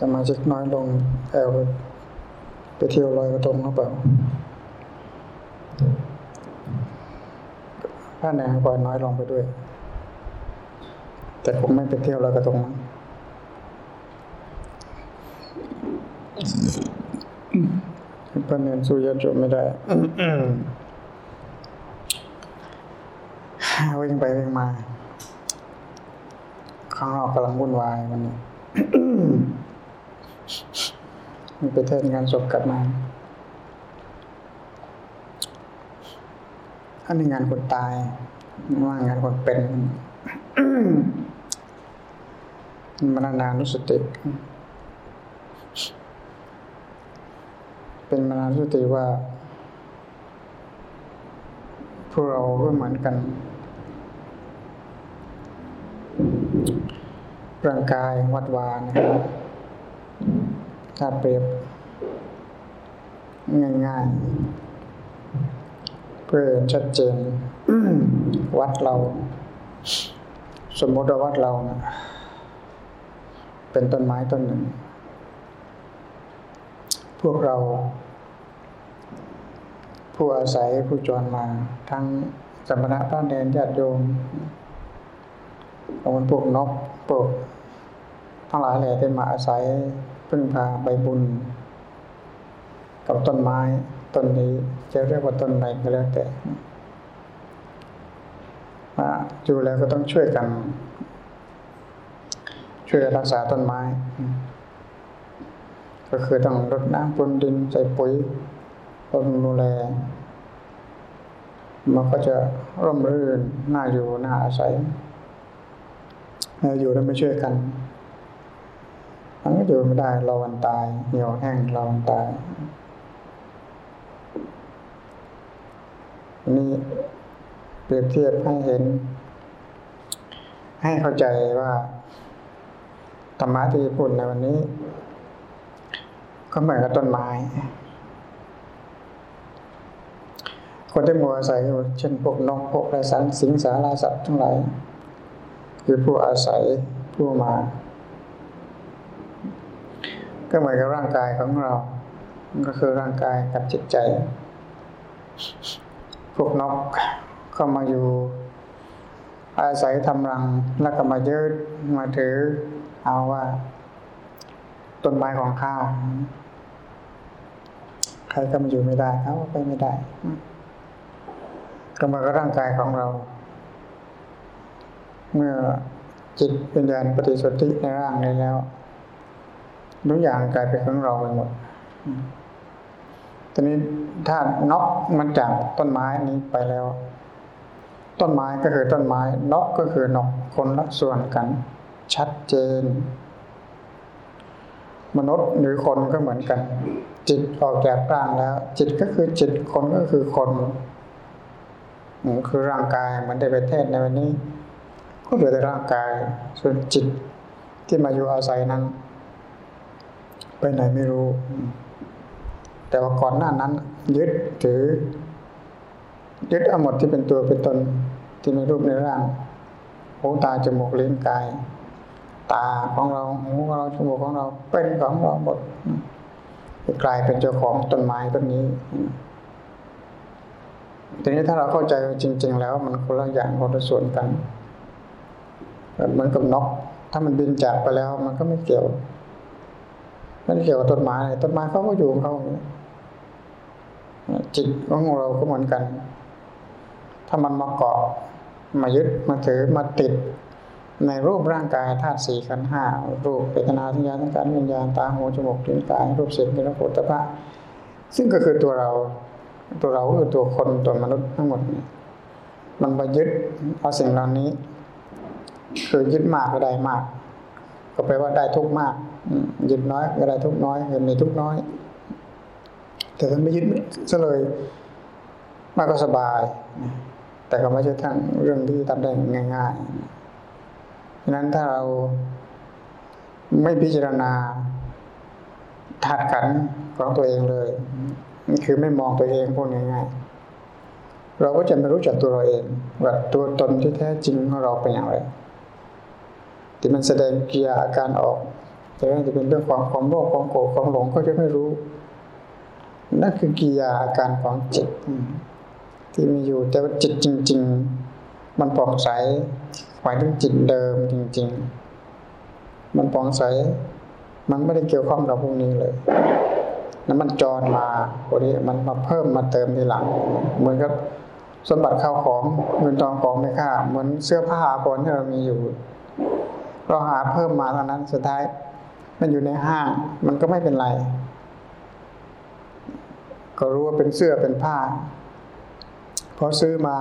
สมาชิกน้อยลงแอลไปเที่ยวลอยกระทงหรือเปล่าถ้าแนงปล่อยน้อยลงไปด้วย แต่คงไม่ไปเที่ยวลอยกระทงมั้งพระเนนสู้ยัดจบไม่ได้วิ่งไปวิ่งมา ข้างนอกกำลังวุ่นวายวันนี้ ไปเทศงานศพกลับมาอันนี้งานคนตายว่างานคนเป็นมรณานุสติ เป็นมรณานุสติว่าพวกเราก็เหมือนกัน ร่างกายวัดวานะครับ ถ้าเปรียบง่ายๆ เพื่อชัดเจนวัดเรา สมมติว่าวัดเรานะเป็นต้นไม้ต้นหนึ่ง พวกเรา ผู้อาศัยผู้จรมา ทั้งสมณะพระเนรญาติโยมบางคนพวกนกพวกทั้งหลายแหล่ที่มาอาศัย พึ่งพาใบบุญ กับต้นไม้ต้นนี้จะเรียกว่าต้นไหนก็แล้วแต่อยู่แล้วก็ต้องช่วยกัน ช่วยรักษาต้นไม้ ก็คือต้องรดน้ำพรนดินใส่ปุ๋ยบำดูแลมันก็จะร่มรื่นน่าอยู่น่าอาศัยอยู่แล้วไม่ช่วยกัน มันก็อยู่ไม่ได้รอวันตายเหี่ยวแห้งรอวันตายนี่เปรียบเทียบให้เห็น ให้เข้าใจว่าธรรมะที่พูดในวันนี้ ก็เหมือนกับต้นไม้ คนที่มัวอาศัยอยู่เช่นพวกนกพวกไรสันสิงสาราสัตว์ทั้งหลายคือผู้อาศัยผู้มา ก็เหมือนกับร่างกายของเรา ก็คือร่างกายกับจิตใจ พวกนกเข้ามาอยู่ อาศัยทำรังแล้วก็มายืดมาถือ เอาว่า ต้นไม้ของข้าใครก็มาอยู่ไม่ได้เขาไปไม่ได้ก็มากับร่างกายของเรา เมื่อจิตวิญญาณปฏิสนธิในร่างนี้แล้ว ทุกอย่างกลายเป็นของเราไปหมดตอนนี้ถ้านกมันจากต้นไม้นี้ไปแล้ว ต้นไม้ก็คือต้นไม้นกก็คือนกคนละส่วนกัน ชัดเจน มนุษย์หรือคนก็เหมือนกัน จิตออกจากร่างแล้ว จิตก็คือจิตคนก็คือคนคือร่างกายเหมือนได้ไปเทศในวันนี้ ก็เหลือแต่ร่างกาย ส่วนจิตที่มาอยู่อาศัยนั้น ไปไหนไม่รู้ แต่ว่าก่อนหน้านั้น ยึดถือ ยึดเอาหมดที่เป็นตัวเป็นตนที่มีรูปในร่างหูตาจมูกลิ้นกาย ตาของเราหูของเราจมูกของเราเป็นของเราหมดกลายเป็นเจ้าของต้นไม้ต้นนี้ทีนี้ถ้าเราเข้าใจจริง ๆ แล้วมันคนละอย่างคนละส่วนกันเหมือนกับนก ถ้ามันบินจากไปแล้ว มันก็ไม่เกี่ยว ไม่ได้เกี่ยวกับต้นไม้ต้นไม้เขาก็อยู่ของเขาจิตของเราก็เหมือนกัน ถ้ามันมาเกาะมายึดมาถือมาติด ในรูปร่างกายธาตุสี่ขันห้ารูปเปตนาสัญญาสังขารวิญญาณตาหูจมูกลิ้นกาย รูปเสียงเป็นรูปตะพะซึ่งก็คือตัวเรา ตัวเราคือตัวคนตัวมนุษย์ทั้งหมด มันมายึดเอาสิ่งเหล่านี้ คือยึดมากก็ได้มาก ก็แปลว่าได้ทุกมาก ยึดน้อยก็ได้ทุกน้อยเห็นมีทุกน้อย แต่ถ้าไม่ยึดซะเลยมันก็สบาย แต่ก็ไม่ใช่ทั้งเรื่องที่ทำได้ง่ายๆฉะนั้นถ้าเราไม่พิจารณาถาดขันของตัวเองเลย คือไม่มองตัวเองพูดง่ายๆเราก็จะไม่รู้จักตัวเราเองว่าตัวตนที่แท้จริงของเราเป็นอย่างไรที่มันแสดงกิริยาอาการออก แต่ว่าจะเป็นเรื่องความความโลภความโกรธความหลงก็จะไม่รู้ นั่นคือกิยาอาการของจิตที่มีอยู่แต่ว่าจิตจริง ๆ มันปองใสหมายถึงจิตเดิมจริง ๆ มันปองใสมันไม่ได้เกี่ยวข้องกับพวกนี้เลยนั้นมันจรมาวันนี้มันมาเพิ่มมาเติมทีหลัง เหมือนกับสมบัติข้าวของเงินทองของไม่ค่าเหมือนเสื้อผ้าอาภรณ์ที่เรามีอยู่ เราหาเพิ่มมาเท่านั้นสุดท้าย มันอยู่ในห้างมันก็ไม่เป็นไร ก็รู้ว่าเป็นเสื้อเป็นผ้าพอซื้อมา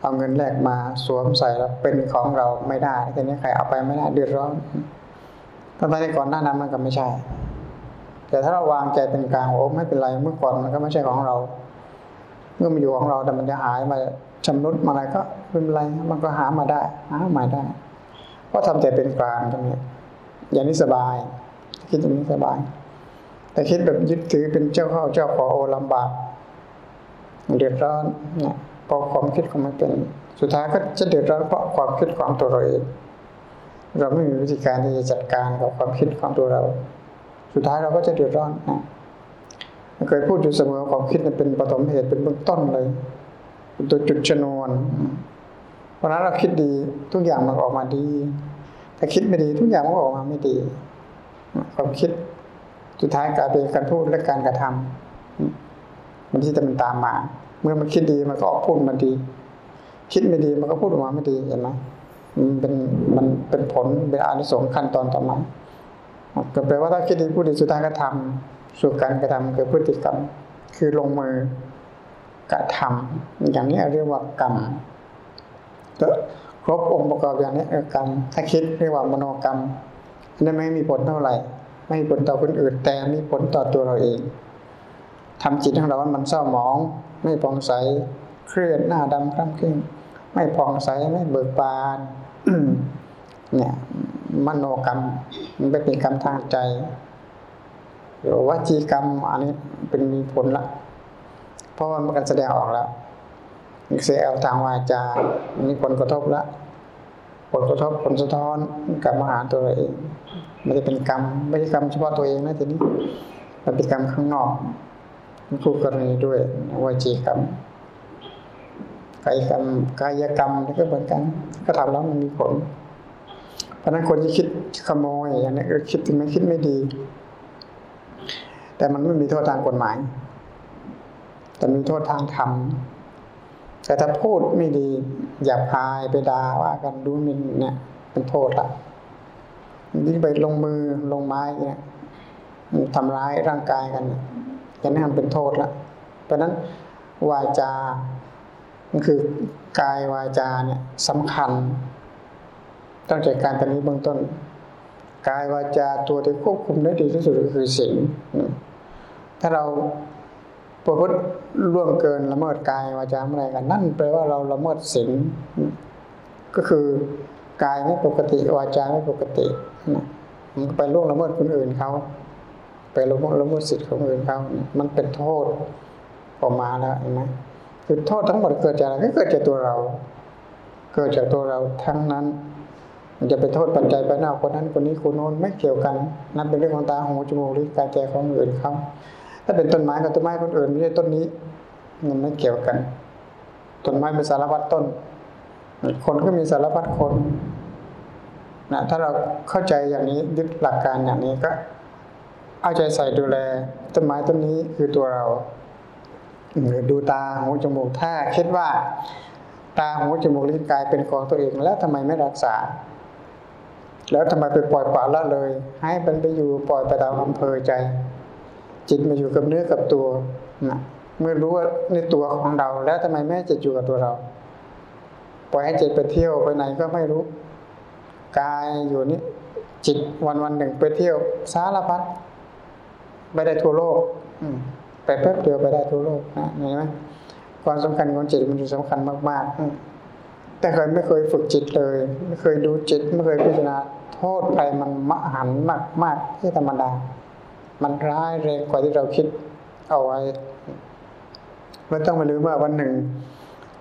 เอาเงินแลกมาสวมใส่แล้วเป็นของเราไม่ได้ทีนี้ใครเอาไปไม่ได้เดือดร้อนถ้าไปในก่อนหน้านั้นมันก็ไม่ใช่ แต่ถ้าเราวางใจเป็นกลางโอ้ไม่เป็นไรเมื่อก่อนมันก็ไม่ใช่ของเรา เมื่อมันอยู่ของเราแต่มันจะหายมาชำรุดมาอะไรก็เป็นไรมันก็หามาได้หาใหม่ได้เพราะทำใจเป็นกลางตรงนี้ อย่างนี้สบาย คิดอย่างนี้สบาย แต่คิดแบบยึดถือเป็นเจ้าเข้าเจ้าขอโอลำบากเดือดร้อนเนี่ยเพราะความคิดของมันเป็น สุดท้ายก็จะเดือดร้อนเพราะความคิดของตัวเราเองเราไม่มีวิธีการที่จะจัดการกับความคิดของตัวเรา สุดท้ายเราก็จะเดือดร้อนนะเคยพูดอยู่เสมอความคิดเป็นปฐมเหตุเป็นเบื้องต้นเลยเป็นตัวจุดชนวนเพราะนั้นเราคิดดีทุกอย่างมันออกมาดี ถ้าคิดไม่ดีทุกอย่างมันออกมาไม่ดีความคิดสุดท้ายกลายเป็นการพูดและการกระทำมันที่จะมันตามมา เมื่อมันคิดดีมันก็ออกพูดมาดี คิดไม่ดีมันก็พูดออกมาไม่ดีเห็นไหมมันเป็นมันเป็นผลเป็นอานิสงส์ขั้นตอนต่อมาก็แปลว่าถ้าคิดดีพูดดีสุดท้ายก็ทำสู่การกระทำคือพฤติกรรม คือลงมือกระทำอย่างนี้เรียกว่ากรรมก็ ครบองค์ประกอบอย่างนี้กรรมถ้าคิดเรียกว่ามโนกรรมอันนั้นไม่มีผลเท่าไหร่ ไม่มีผลต่อคนอื่น แต่มีผลต่อตัวเราเองทำจิตของเรามันเศร้าหมอง ไม่ปองใสเครียดหน้าดำคล้ำขึ้นไม่ผ่องใสไม่เบิกบานเนี่ยมโนกรรม มันเป็นกรรมทางใจหรือวจีกรรมอันนี้เป็นมีผลละเพราะว่ามันกันแสดงออกแล้ว เสียเอาทางวาจา มีผลกระทบละผลกระทบผลสะท้อนกับมหาตัวเองมันจะเป็นกรรมไม่ใช่กรรมเฉพาะตัวเองนะทีนี้มันเป็นกรรมข้างนอกคู่กรณีด้วยวจีกรรมกายกรรมกายกรรมก็เหมือนกัน ก็ทำแล้วมันมีผลเพราะนั้นคนที่คิดขโมยอย่างนี้ก็คิดถึงไม่คิดไม่ดี แต่มันไม่มีโทษทางกฎหมาย แต่มีโทษทางธรรม แต่ถ้าพูดไม่ดีหยาบคายไปด่าว่ากันดูหมิ่นเนี่ยเป็นโทษละยิ่งไปลงมือลงไม้เนี่ยทำร้ายร่างกายกันอย่างนั้นเป็นโทษละเพราะนั้นวาจามันคือกายวาจาเนี่ยสำคัญ ต้องจัดการตรงนี้เบื้องต้น กายวาจาตัวที่ควบคุมได้ดีที่สุดก็คือศีลถ้าเรา ประพฤติล่วงเกินละเมิดกายวาจาอะไรกัน นั่นแปลว่าเราละเมิดศีลก็คือกายไม่ปกติวาจาไม่ปกติมันก็ไปล่วงละเมิดคนอื่นเขาไปละเมิดละเมิดสิทธิ์ของคนอื่นเขามันเป็นโทษออกมาแล้วเห็นไหมคือโทษทั้งหมดเกิดจากอะไรก็เกิดจากตัวเรา เกิดจากตัวเราทั้งนั้นมันจะไปโทษปัจจัยไปหน้าคนนั้นคนนี้คนโน้นไม่เกี่ยวกัน นั่นเป็นเรื่องของตาหูจมูกลิ้นกายใจของอื่นเขา ถ้าเป็นต้นไม้กับต้นไม้คนอื่นไม่ใช่ต้นนี้ มันไม่เกี่ยวกัน ต้นไม้เป็นสารพัดต้น คนก็มีสารพัดคนนะถ้าเราเข้าใจอย่างนี้ยึดหลักการอย่างนี้ก็ เอาใจใส่ดูแลต้นไม้ต้นนี้คือตัวเราดูตาหูจมูกถ้าคิดว่า ตาหูจมูกลิ้นกายเป็นของตัวเอง แล้วทำไมไม่รักษา แล้วทำไมไปปล่อยปละละเลย ให้มันไปอยู่ปล่อยไปตามอำเภอใจ จิตมาอยู่กับเนื้อกับตัวนะเมื่อรู้ว่าในตัวของเรา แล้วทำไมไม่จิตอยู่กับตัวเรา ปล่อยให้จิตไปเที่ยวไปไหนก็ไม่รู้กายอยู่นี่จิตวันวันหนึ่งไปเที่ยวสารพัดไปได้ทั่วโลก อืมไปแป๊บเดียวไปได้ทั่วโลกนะเห็นไหมความสำคัญของจิตมันสำคัญมากๆแต่เคยไม่เคยฝึกจิตเลย ไม่เคยดูจิต ไม่เคยพิจารณาโทษภัยมันมหันมากมากที่ธรรมดา มันร้ายแรงกว่าที่เราคิดเอาไว้ไม่ต้องไปลืมว่าวันหนึ่ง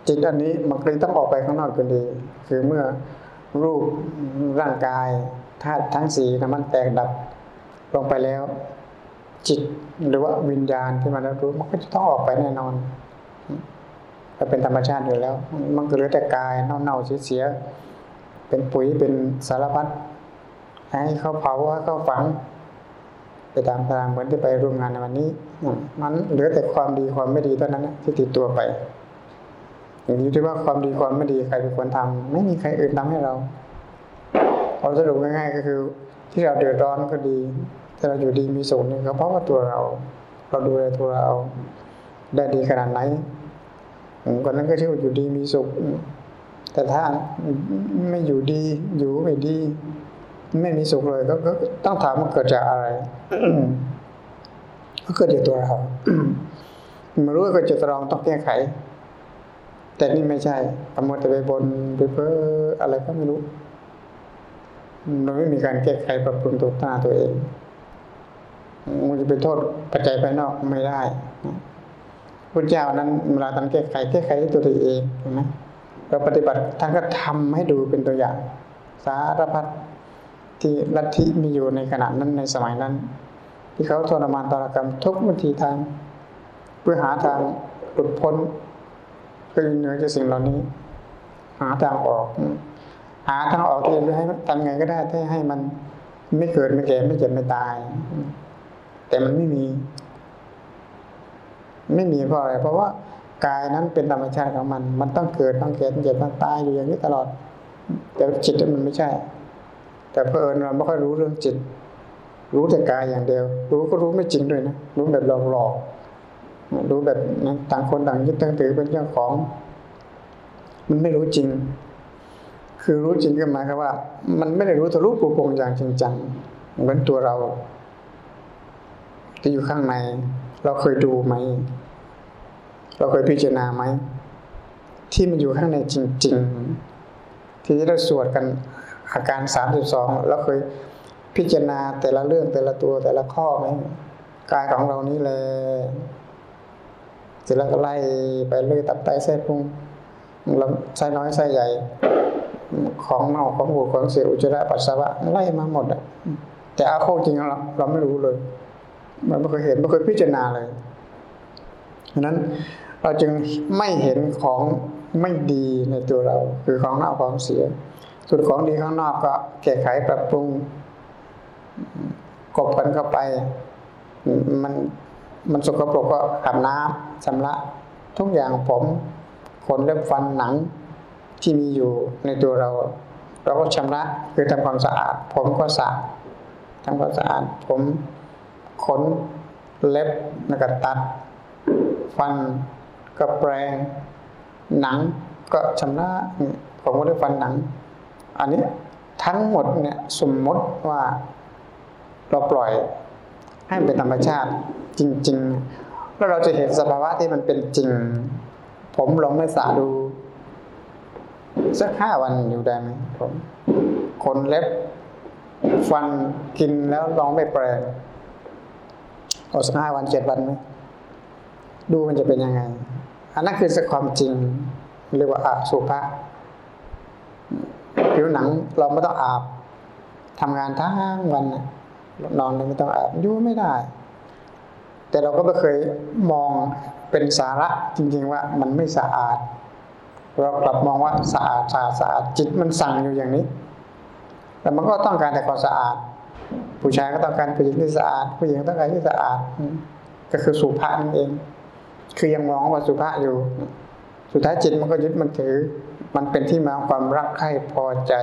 จิตอันนี้มันเลยต้องออกไปข้างนอกกันดี คือเมื่อรูปร่างกายธาตุทั้งสี่นะมันแตกดับลงไปแล้ว จิตหรือว่าวิญญาณที่มันรับรู้มันก็จะต้องออกไปแน่นอนมันเป็นธรรมชาติอยู่แล้ว มันก็เหลือแต่กายเน่าๆเสียๆเป็นปุ๋ยเป็นสารพัดให้เขาเผาให้เขาฝัง ไปตามตารางเหมือนที่ไปร่วมงานในวันนี้มันเหลือแต่ความดีความไม่ดีเท่านั้นที่ติดตัวไป อย่างนี้ที่ว่าความดีความไม่ดีใครเป็นคนทำไม่มีใครอื่นทำให้เราเอาสรุปง่ายๆก็คือ ที่เราเดือดร้อนก็ดีที่เราอยู่ดีมีสุขนี่ก็เพราะว่าตัวเรา เราดูแลตัวเราได้ดีขนาดไหนคนนั้นก็ชื่อว่าอยู่ดีมีสุข แต่ถ้าไม่อยู่ดีอยู่ไม่ดี ไม่มีสุขเลยก็ต้องถามว่าเกิดจากอะไร ก็เกิดจากตัวเรามารู้กิดจากตัวเราต้องแก้ไข แต่นี่ไม่ใช่ปมดแต่ไปบนไปเพ้ออะไรก็ไม่รู้เราไม่มีการแก้ไขปรับปรุงตัวตาตัวเองมันจะไปโทษปัจจัยภายนอกไม่ได้พระเจ้านั้นเวลาท่านแก้ไขแก้ไขที่ตัวเองเห็นไหมเราปฏิบัติท่านก็ทำให้ดูเป็นตัวอย่าง สารพัด ที่ลัทธิมีอยู่ในขณะนั้นในสมัยนั้น ที่เขาทรมานตรกรรมทุกวิธีทาง เพื่อหาทางหลุดพ้นเพื่อเหนือจากสิ่งเหล่านี้ หาทางออก หาทางออกที่จะให้ทำไงก็ได้ที่ให้มันไม่เกิดไม่แก่ไม่เจ็บไม่ตาย แต่มันไม่มี ไม่มีเพราะอะไร เพราะว่ากายนั้นเป็นธรรมชาติของมัน มันต้องเกิดต้องแก่ต้องเจ็บต้องตายอยู่อย่างนี้ตลอด แต่จิตมันไม่ใช่ แต่เพอเอิญเราไม่ค่อยรู้เรื่องจิต รู้แต่กายอย่างเดียว รู้ก็รู้ไม่จริงด้วยนะรู้แบบหลอกๆรู้แบบต่างคนต่างยึดตั้งถือเป็นเจ้าของ มันไม่รู้จริง คือรู้จริงก็หมายความว่า มันไม่ได้รู้ทะลุปูปงอย่างจริงจังเหมือนตัวเราที่อยู่ข้างใน เราเคยดูไหม เราเคยพิจารณาไหม ที่มันอยู่ข้างในจริง ๆ ที่เราสวดกัน อาการสามสิบสองเราเคยพิจารณาแต่ละเรื่องแต่ละตัวแต่ละข้อไหมกายของเรานี้เลยเสร็จแล้วก็ไล่ไปเลยตับไตไส้พุงลำไส้น้อยไส้ใหญ่ ของเน่าของบูดของเสียอุจจาระปัสสาวะไล่มาหมดอะแต่อาโคจริงเราเราไม่รู้เลยมันไม่เคยเห็นไม่เคยพิจารณาเลยฉะนั้นเราจึงไม่เห็นของไม่ดีในตัวเรา คือของเน่าของเสีย ส่วนของดีข้างนอกก็แก้ไขปรับปรุงกบกันเข้าไป มันมันสกปรกก็อาบน้ำชำระทุกอย่างผมขนเล็บฟันหนังที่มีอยู่ในตัวเรา เราก็ชำระคือทำความสะอาด ผมก็สะทำความสะอาด ผมขนเล็บแล้วก็ตัด ฟันก็แปรงหนังก็ชำระผมก็ได้ฟันหนัง อันนี้ทั้งหมดเนี่ยสมมติว่าเราปล่อยให้เป็นธรรมชาติจริง ๆ แล้วเราจะเห็นสภาวะที่มันเป็นจริง ผมลองไม่สาดูสักห้าวันอยู่ได้ไหมผมขนเล็บฟันกินแล้วลองไม่แปลงเอาสักห้าวันเจ็ดวันไหมดูมันจะเป็นยังไง อันนั้นคือสักความจริงเรียกว่าอาสุภะ ผิวหนังเราไม่ต้องอาบทำงานทั้งวันนอนเลยไม่ต้องอาบยู่ไม่ได้ แต่เราก็ไม่เคยมองเป็นสาระจริง ๆ ว่ามันไม่สะอาด เรากลับมองว่าสะอาดสะอาดสะอาดจิตมันสั่งอยู่อย่างนี้แต่มันก็ต้องการแต่ความสะอาด ผู้ชายก็ต้องการผู้หญิงที่สะอาด ผู้หญิงต้องการที่สะอาด ก็คือสุภาพนั่นเอง คือยังมองว่าสุภาพอยู่ สุดท้ายจิตมันก็ยึดมันถือ มันเป็นที่มาความรักใคร่พอใจ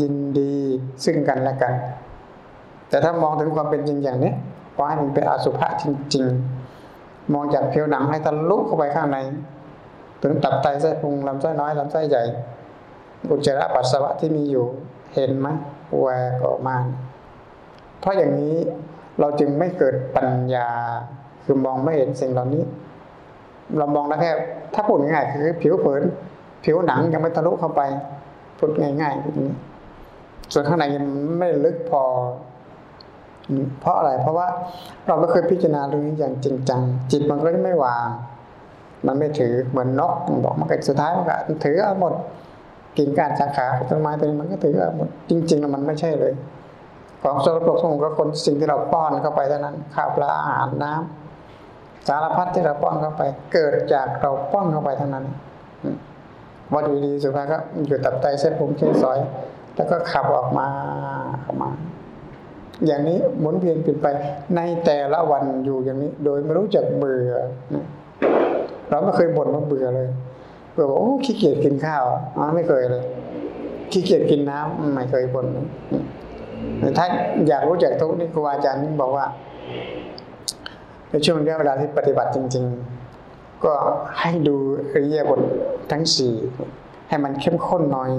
ยินดีซึ่งกันและกัน แต่ถ้ามองถึงความเป็นจริงอย่างนี้ว่าให้มันเป็นอสุภะจริง ๆ มองจากผิวหนังให้ทะลุเข้าไปข้างใน ถึงตับไตไส้พุงลำไส้น้อยลำไส้ใหญ่ อุจจาระปัสสาวะที่มีอยู่เห็นไหมแหวกออกมา เพราะอย่างนี้เราจึงไม่เกิดปัญญาคือมองไม่เห็นสิ่งเหล่านี้ เรามองได้แค่ถ้าพูดง่ายๆคือผิวเผิน ผิวหนังยังไม่ทะลุเข้าไปพูดง่ายๆแบบนี้ส่วนข้างในยังไม่ลึกพอ เพราะอะไร เพราะว่าเราไม่เคยพิจารณาเรื่องนี้อย่างจริงจัง จิตมันก็ไม่วาง มันไม่ถือเหมือนนกบอกมันก็สุดท้ายมันก็ถือเอาหมดกิ่งก้านสาขาต้นไม้ตัวนี้มันก็ถือว่าจริงๆแล้วมันไม่ใช่เลย ของสกปรกสมก็คนสิ่งที่เราป้อนเข้าไปเท่านั้นข้าวปลาอาหารน้ำสารพัดที่เราป้อนเข้าไป เกิดจากเราป้อนเข้าไปเทั้งนั้น วัตถุดีสุดท้ายก็อยู่ตับไตเส้นผมเส้นสอย แล้วก็ขับออกมาออกมา อย่างนี้หมุนเวียนเปลี่ยนไปในแต่ละวันอยู่อย่างนี้ โดยไม่รู้จักเบื่อเราไม่เคยบ่นว่าเบื่อเลยเบื่อบอกโอ้ขี้เกียจกินข้าวอ๋อไม่เคยเลยขี้เกียจกินน้ำไม่เคยบ่นถ้าอยากรู้จักทุกนี่ครูอาจารย์บอกว่าในช่วงระยะเวลาที่ปฏิบัติจริง ๆ ก็ให้ดูอริยบททั้งสี่ให้มันเข้มข้นหน่อย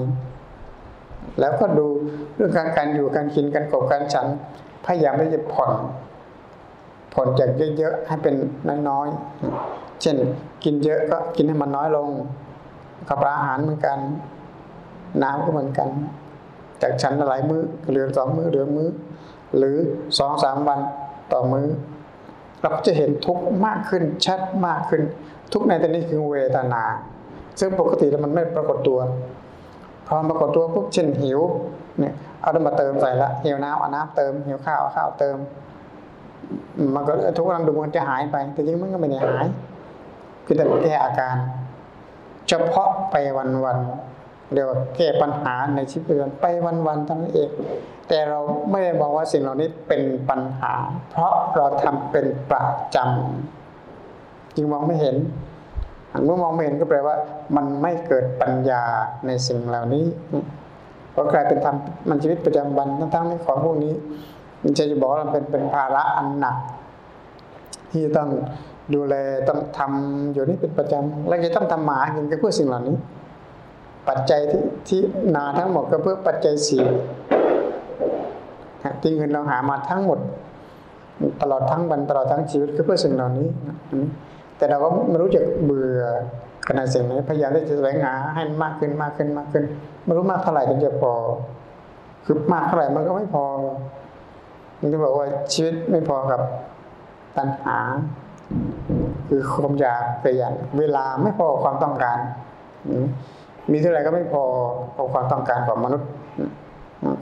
แล้วก็ดูเรื่องการการอยู่การกินการกบการฉัน พยายามที่จะผ่อน ผ่อนจากเยอะๆให้เป็นน้อยๆ เช่นกินเยอะก็กินให้มันน้อยลง กับอาหารเหมือนกัน น้ำก็เหมือนกัน จากฉันหลายมือ้อเหลือสองมือ้อเหลือมือ้อ หรือสองสามวันต่อมือ้อเราก็จะเห็นทุกข์มากขึ้นชัดมากขึ้น ทุกในตอนนี้คือเวทนา ซึ่งปกติแล้วมันไม่ปรากฏตัว พอปรากฏตัวปุ๊บเช่นหิวเนี่ยเอาน้ำมาเติมใส่ละหิวน้ำเอาน้ำเติมหิวข้าวข้าวเติม มันก็ทุกข์รังดูมันจะหายไป แต่จริงมันก็ไม่ได้หายคือแต่แก้อาการ เฉพาะไปวันวันเดี๋ยวแก้ปัญหาในชีวิตประจำวันไปวันวันเท่านั้นเอง แต่เราไม่ได้บอกว่าสิ่งเหล่านี้เป็นปัญหา เพราะเราทำเป็นประจำ จึงมองไม่เห็นเมื่อมองไม่เห็นก็แปลว่า มันไม่เกิดปัญญาในสิ่งเหล่านี้เพราะกลายเป็นทำมันชีวิตประจำวันทั้งๆที่ของพวกนี้มันจะบอกว่ามันเป็นเป็นภาระอันหนัก ที่ต้องดูแลต้องทำอยู่นี่เป็นประจำและจะต้องทำหมากินก็เพื่อสิ่งเหล่านี้ ปัจจัยที่ที่นาทั้งหมดก็เพื่อปัจจัยสี่ที่เงินเราหามาทั้งหมด ตลอดทั้งวันตลอดทั้งชีวิตก็เพื่อสิ่งเหล่านี้ แต่เราก็ไม่รู้จักเบื่อขณะสิ่งนี้พยายามที่จะแสวงหาให้มากขึ้นมากขึ้นมากขึ้น ไม่รู้มากเท่าไหร่ถึงจะพอ คือมากเท่าไหร่มันก็ไม่พอมันจะบอกว่าชีวิตไม่พอกับตัณหา คือความอยากแต่อย่างเวลาไม่พอความต้องการ มีเท่าไหร่ก็ไม่พอกับความต้องการของมนุษย์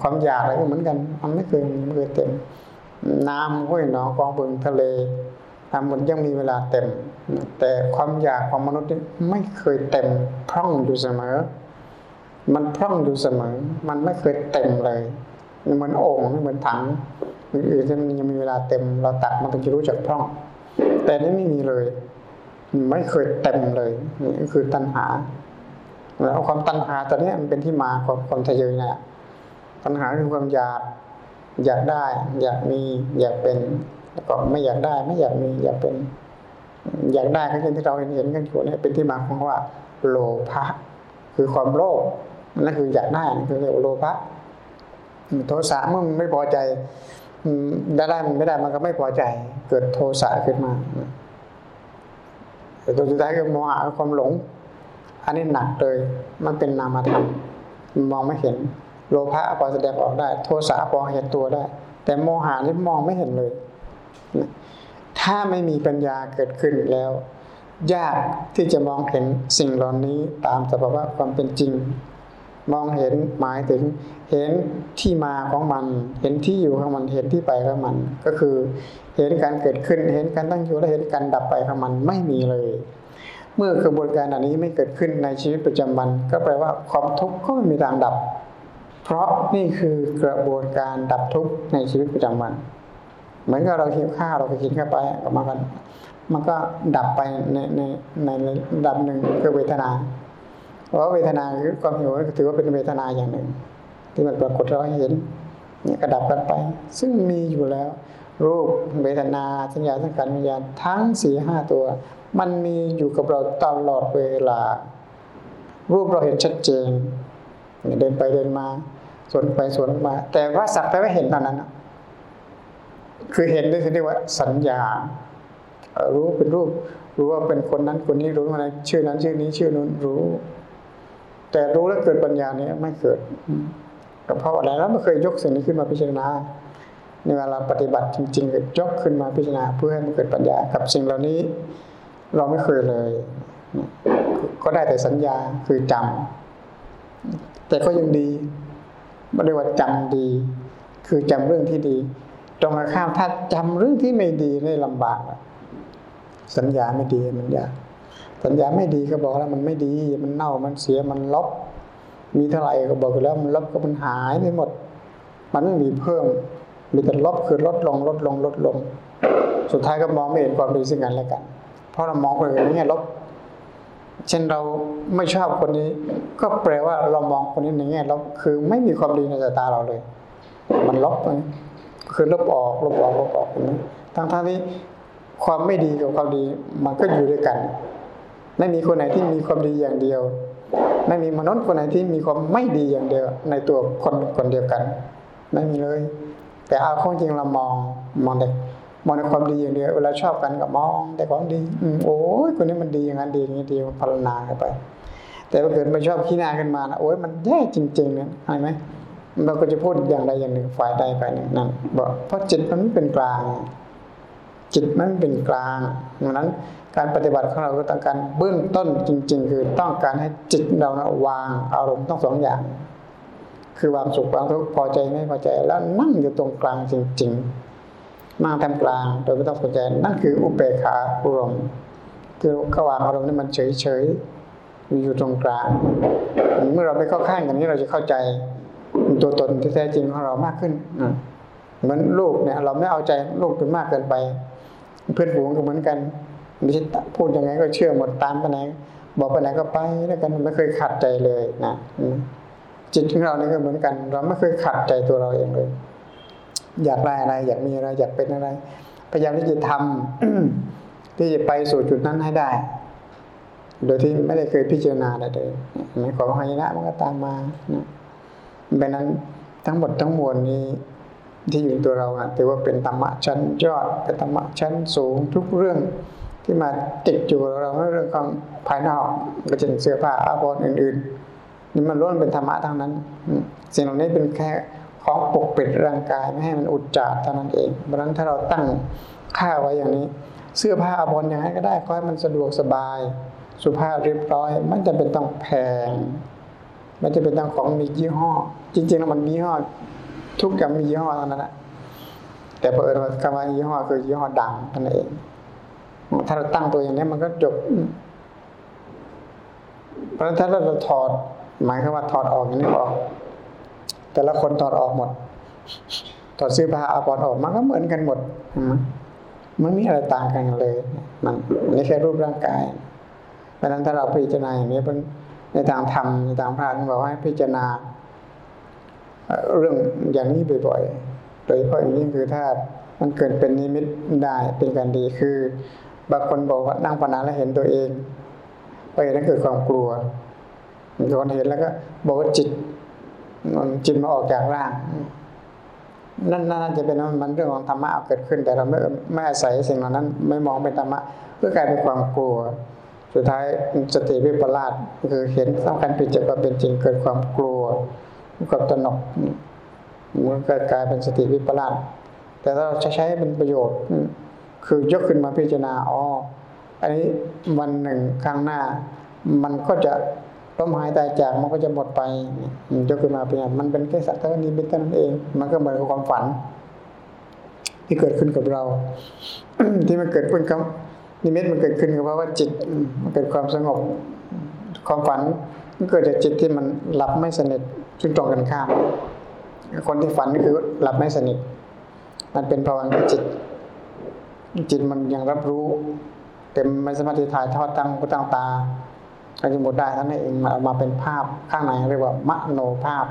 ความอยากอะไรก็เหมือนกัน มันไม่เคยไม่เคยเต็ม น้ำห้วยหนองกองบึงทะเลทำมันยังมีเวลาเต็ม แต่ความอยากของมนุษย์นี่ไม่เคยเต็มพร่องอยู่เสมอ มันพร่องอยู่เสมอ มันไม่เคยเต็มเลยเหมือนโอ่งไม่เหมือนถังอื่นๆที่มันยังมีเวลาเต็มเราตักมันถึงจะรู้จักพร่อง แต่นี่ไม่มีเลย ไม่เคยเต็มเลยนี่คือตัณหาแล้วความตัณหาตัวนี้มันเป็นที่มาของความทะเยอเนี่ยปัญหาคือความอยากอยากได้ อยากมีอยากเป็นแล้วก็ไม่อยากได้ ไม่อยากมีอยากเป็น อยากได้ก็เช่นที่เราเห็นเห็นกันอยู่เนี่ยเป็นที่มาของว่า โลภะคือความโลภนั่นคืออยากได้คือเรียกว่าโลภะโทสะเมื่อมันไม่พอใจได้ได้มันไม่ได้มันก็ไม่พอใจ เกิดโทสะขึ้นมาแต่ตัวสุดท้ายคือโมหะความหลง อันนี้หนักเลย มันเป็นนามธรรมมองไม่เห็น โลภะพอแสดงออกได้ โทสะพอเห็นตัวได้ แต่โมหะนี่มองไม่เห็นเลย ถ้าไม่มีปัญญาเกิดขึ้นแล้ว ยากที่จะมองเห็นสิ่งเหล่านี้ตามสภาวะความเป็นจริง มองเห็นหมายถึงเห็นที่มาของมัน เห็นที่อยู่ของมันเห็นที่ไปของมัน ก็คือเห็นการเกิดขึ้นเห็นการตั้งอยู่และเห็นการดับไปของมันไม่มีเลย เมื่อกระบวนการอันนี้ไม่เกิดขึ้นในชีวิตประจำวัน ก็แปลว่าความทุกข์ก็ไม่มีทางดับ เพราะนี่คือกระบวนการดับทุกข์ในชีวิตประจำวัน เหมือนกับเราหิวข้าวเราไปกินเข้าไปก็มากันมันก็ดับไปในในในระดับหนึ่งคือเวทนา เพราะเวทนาคือความหิวถือว่าเป็นเวทนาอย่างหนึ่ง ที่มันปรากฏเราเห็นเนี่ยกระดับกันไป ซึ่งมีอยู่แล้ว รูปเวทนาสัญญาสังขารวิญญาณทั้งสี่ห้าตัว มันมีอยู่กับเราตลอดเวลา รูปเราเห็นชัดเจนเดินไปเดินมาสวนไปสวนมา แต่ว่าสักแต่ว่าเห็นตอนนั้น คือเห็นได้ที่เรียกว่าสัญญา รู้เป็นรูป รู้ว่าเป็นคนนั้นคนนี้รู้อะไรชื่อนั้นชื่อนี้ชื่อนู้นรู้ แต่รู้แล้วเกิดปัญญาเนี้ยไม่เกิดก็เพราะอะไรแล้วไม่เคยยกสิ่งนี้ขึ้นมาพิจารณาในเวลาปฏิบัติจริงๆยกขึ้นมาพิจารณาเพื่อให้มันเกิดปัญญากับสิ่งเหล่านี้ เราไม่เคยเลย ก็ได้แต่สัญญาคือจำแต่ก็ยังดีไม่ได้ว่าจำดี คือจำเรื่องที่ดี ตรงกันข้ามถ้าจำเรื่องที่ไม่ดีนี่ลำบาก สัญญาไม่ดีมันยากสัญญาไม่ดีก็บอกแล้วมันไม่ดี มันเน่ามันเสียมันลบมีเท่าไหร่ก็บอกแล้วมันลบก็มันหายไปหมด มันไม่มีเพิ่ม มีแต่ลบคือลดลงลดลงลดลง สุดท้ายก็มองไม่เห็นความดีซึ่งกันและกัน เพราะเรามองคนอื่นในแง่ลบ เช่นเราไม่ชอบคนนี้ ก็แปลว่าเรามองคนนี้ในแง่ลบคือไม่มีความดีในสายตาเราเลย มันลบไป คือลบออกลบออกลบออกนะทั้งทั้งที่ความไม่ดีกับความดีมันก็อยู่ด้วยกัน ไม่มีคนไหนที่มีความดีอย่างเดียว ไม่มีมนุษย์คนไหนที่มีความไม่ดีอย่างเดียว ในตัวคนคนเดียวกัน ไม่มีเลย แต่เอาข้อจริงเรามองมองแต่มองในความดีอย่างเดียวเวลาชอบกันก็มองแต่ความดีอืมโอ้ยคนนี้มันดีอย่างนั้นดีอย่างนี้ดีมันพารณาไป แต่ถ้าเกิดไม่ชอบขี้หน้าขึ้นมานะโอ้ยมันแย่จริงๆเนี่ยเห็นไหม เราก็จะพูดอย่างใดอย่างหนึ่งฝ่ายใดฝ่ายหนึ่งนั่นบอกเพราะจิตมันไม่เป็นกลาง จิตมันเป็นกลางดังนั้นการปฏิบัติของเราก็ต้องการเบื้องต้นจริง ๆ คือต้องการให้จิตเรานะวางอารมณ์ต้องสองอย่าง คือควางสุขควางทุกข์พอใจไม่พอใจ แล้วนั่งอยู่ตรงกลางจริง ๆ นั่งทำกลางโดยไม่ต้องสนใจนั่นคืออุเบกขาอารมณ์คือเขาวางอารมณ์นี่มันเฉยๆอยู่ตรงกลาง เมื่อเราไปเข้าข้างอย่างนี้เราจะเข้าใจ ตัวตนที่แท้จริงของเรามากขึ้นเหมือนลูกเนี่ย เราไม่เอาใจลูกจนมากเกินไป เพื่อนฝูงก็เหมือนกันไม่ใช่พูดยังไงก็เชื่อหมดตามไปไหนบอกไปไหนก็ไปแล้วกันไม่เคยขัดใจเลยนะจิตของเรานี่ก็เหมือนกัน เราไม่เคยขัดใจตัวเราเองเลย อยากได้อะไร อยากมีอะไร อยากเป็นอะไร พยายามที่จะทำที่จะไปสู่จุดนั้นให้ได้ โดยที่ไม่ได้เคยพิจารณาเลยไม่ขอหายนะมันก็ตามมานะ ดังนั้นทั้งหมดทั้งมวลนี้ที่อยู่ตัวเราอะถือว่าเป็นธรรมะชั้นยอดเป็นธรรมะชั้นสูงทุกเรื่องที่มาติดอยู่เราเรื่องของภายนอกก็เช่นเสื้อผ้าอาภรณ์อื่น ๆ นี่มันล้วนเป็นธรรมะทั้งนั้นสิ่งเหล่านี้เป็นแค่ของปกปิดร่างกายไม่ให้มันอุจจารเท่านั้นเองเพราะนั้นถ้าเราตั้งค่าไว้อย่างนี้ เสื้อผ้าอาภรณ์อย่างไรก็ได้ขอให้มันสะดวกสบาย สุภาพเรียบร้อย มันจะเป็นต้องแพง มันจะเป็นต้งของมียี่ห้อ จริงๆแล้วมันมียี่ห้อ ทุกอย่างมียี่ห้อเท่านั้นแหละแต่พอเอิญคำว่ายี่ห้อคือยี่ห้อดังนั่นเอง ถ้าเราตั้งตัวอย่างนี้มันก็จบ เพราะฉะนั้นถ้าเราถอด หมายคือว่าถอดออกอย่างนี้ออก แต่ละคนถอดออกหมด ถอดเสื้อผ้าอาภรณ์ออกมันก็เหมือนกันหมดมันมีอะไรต่างกันเลย มันนี่แค่รูปร่างกายเพราะฉะนั้นถ้าเราพิจารณาอย่างนี้เป็น ในทางธรรมในทางพระท่านบอกให้พิจารณา เรื่องอย่างนี้บ่อยๆโดยเฉพาะอย่างยิ่งคือถ้ามันเกิดเป็นนิมิตได้เป็นการดีคือบางคนบอกว่านั่งปนาแล้วเห็นตัวเองไปนั่นเกิดความกลัวบางคนเห็นแล้วก็บอกว่าจิตมันจิตมาออกจากร่าง นั่นน่าจะเป็นมันเรื่องของธรรมะเกิดขึ้น แต่เราไม่ไม่อาศัยสิ่งเหล่านั้น ไม่มองเป็นธรรมะเพื่อกลายเป็นความกลัว สุดท้ายสติวิปลาสคือเห็นสำคัญผิดจากควาเป็นจริงเกิดความกลัวกับตนกมันก็กลายเป็นสติวิปลาสแต่ถ้าเราใช้เป็นประโยชน์ คือยกขึ้นมาพิจารณาอ๋ออันนี้วันหนึ่งข้างหน้า มันก็จะล้มหายตายจากมันก็จะหมดไปยกขึ้นมาเป็นมันเป็นแค่สักเท่านี้เป็นเท่านั้นเอง มันก็เหมือนกับความฝัน ที่เกิดขึ้นกับเรา ที่มันเกิดขึ้นกับ นิมิตมันเกิดขึ้นกับเพราะว่าจิตมันเกิดความสงบ ความฝันมันเกิดจากจิตที่มันหลับไม่สนิทซึ่งตรงกันข้าม คนที่ฝันก็คือหลับไม่สนิท มันเป็นภาวะจิต จิตมันยังรับรู้ เต็มไม่สามารถที่ถ่ายทอดตั้งกูตั้งตาก็จะหมดได้ทั้งนั้นเองมาออกมาเป็นภาพข้างในเรียกว่ามโนภาพ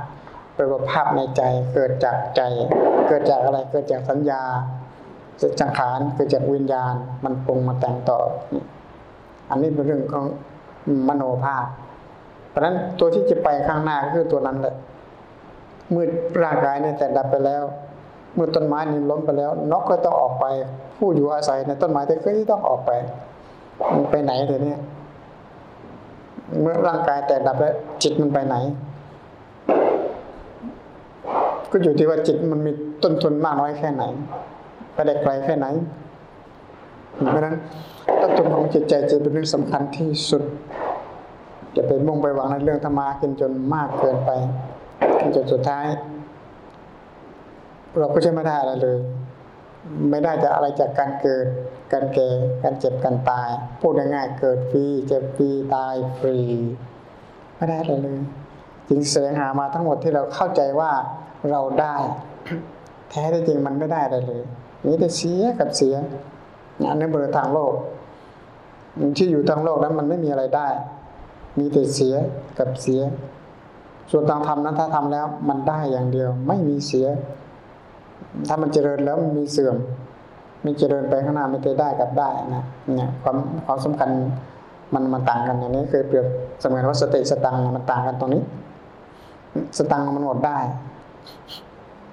เรียกว่าภาพในใจเกิดจากใจ เกิดจากอะไรเกิดจากสัญญา เกิดจากขานเกิดจากวิญญาณ มันปรุงมาแต่งต่อ อันนี้เป็นเรื่องของมโนภาพ เพราะฉะนั้นตัวที่จะไปข้างหน้าก็คือตัวนั้นแหละเมื่อร่างกายเนี่ยแต่ดับไปแล้ว เมื่อต้นไม้นี่ล้มไปแล้ว นกก็ต้องออกไป ผู้อยู่อาศัยในต้นไม้ต่ก็ต้องออกไปมันไปไหนเถอะเนี่ยเมื่อร่างกายแตกดับแล้ว จิตมันไปไหน ก็อยู่ที่ว่าจิตมันมีต้นทุนมากน้อยแค่ไหน ไปได้ไกลแค่ไหน เพราะนั้นต้นทุนของจิตใจจะเป็นเรื่องสำคัญที่สุด จะไปมุ่งไปหวังในเรื่องธรรมะกินจนมากเกินไปจนสุดท้าย เราก็จะไม่ได้อะไรเลย ไม่ได้จะอะไรจากการเกิด การแก่ การเจ็บ การตาย พูดง่ายๆเกิดฟรี เจ็บฟรี ตายฟรี ไม่ได้อะไรเลยจึงแสวงหามาทั้งหมดที่เราเข้าใจว่าเราได้ แท้ที่จริงมันไม่ได้อะไรเลย มีแต่เสียกับเสียอันนี้บริทางโลกที่อยู่ทางโลกนั้นมันไม่มีอะไรได้ มีแต่เสียกับเสีย ส่วนทางธรรมนั้นถ้าทำแล้วมันได้อย่างเดียว ไม่มีเสีย ถ้ามันเจริญแล้วมันมีเสื่อมมีเจริญไปข้างหน้าไม่ได้ได้กับได้นะเนี่ยความความสำคัญมันมันต่างกันอย่างนี้เคยเปรียบเสมือนว่าสติสตังมันต่างกันตรงนี้ สตังมันหมดได้